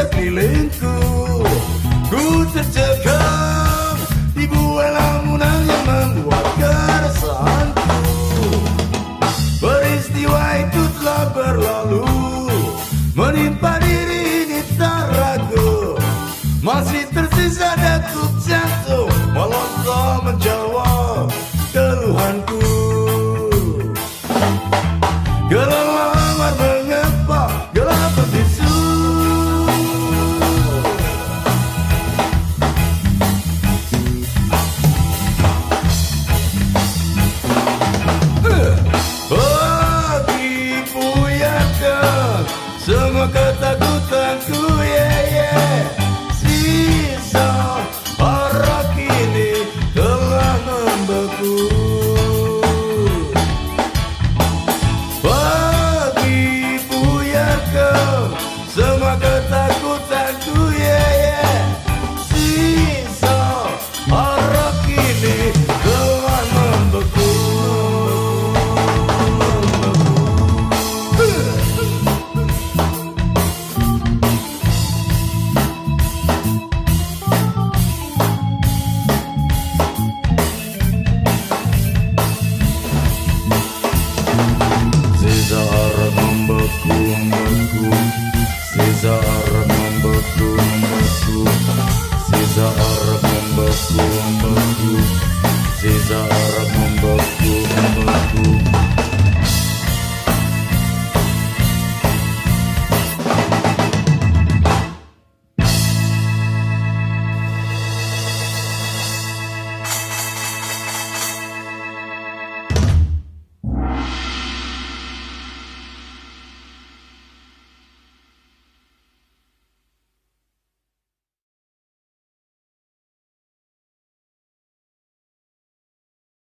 sekelilingku Ku tercekam di buah lamunan yang membuat keresahanku. Peristiwa itu telah berlalu Menimpa diri ini tak ragu. Masih tersisa detuk jantung melontoh menjauh. Zizar